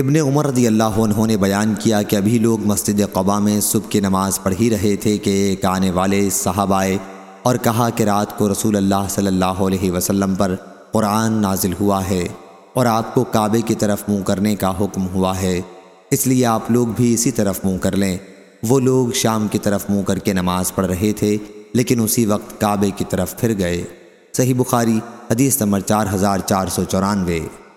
ابن عمر رضی اللہ عنہ نے بیان کیا کہ ابھی لوگ مسجد قبا میں صبح کی نماز پڑھ ہی رہے تھے کہ ایک آنے والے صاحب آئے اور کہا کہ رات کو رسول اللہ صلی اللہ علیہ وسلم پر قرآن نازل ہوا ہے اور آپ کو کعبے کی طرف منہ کرنے کا حکم ہوا ہے۔ اس لیے آپ لوگ بھی اسی طرف منہ کر لیں۔ وہ لوگ شام کی طرف منہ کر کے نماز پڑھ رہے تھے، لیکن اسی وقت کعبے کی طرف پھر گئے۔ صحیح بخاری، حدیث نمبر چار ہزار چار سو چورانوے۔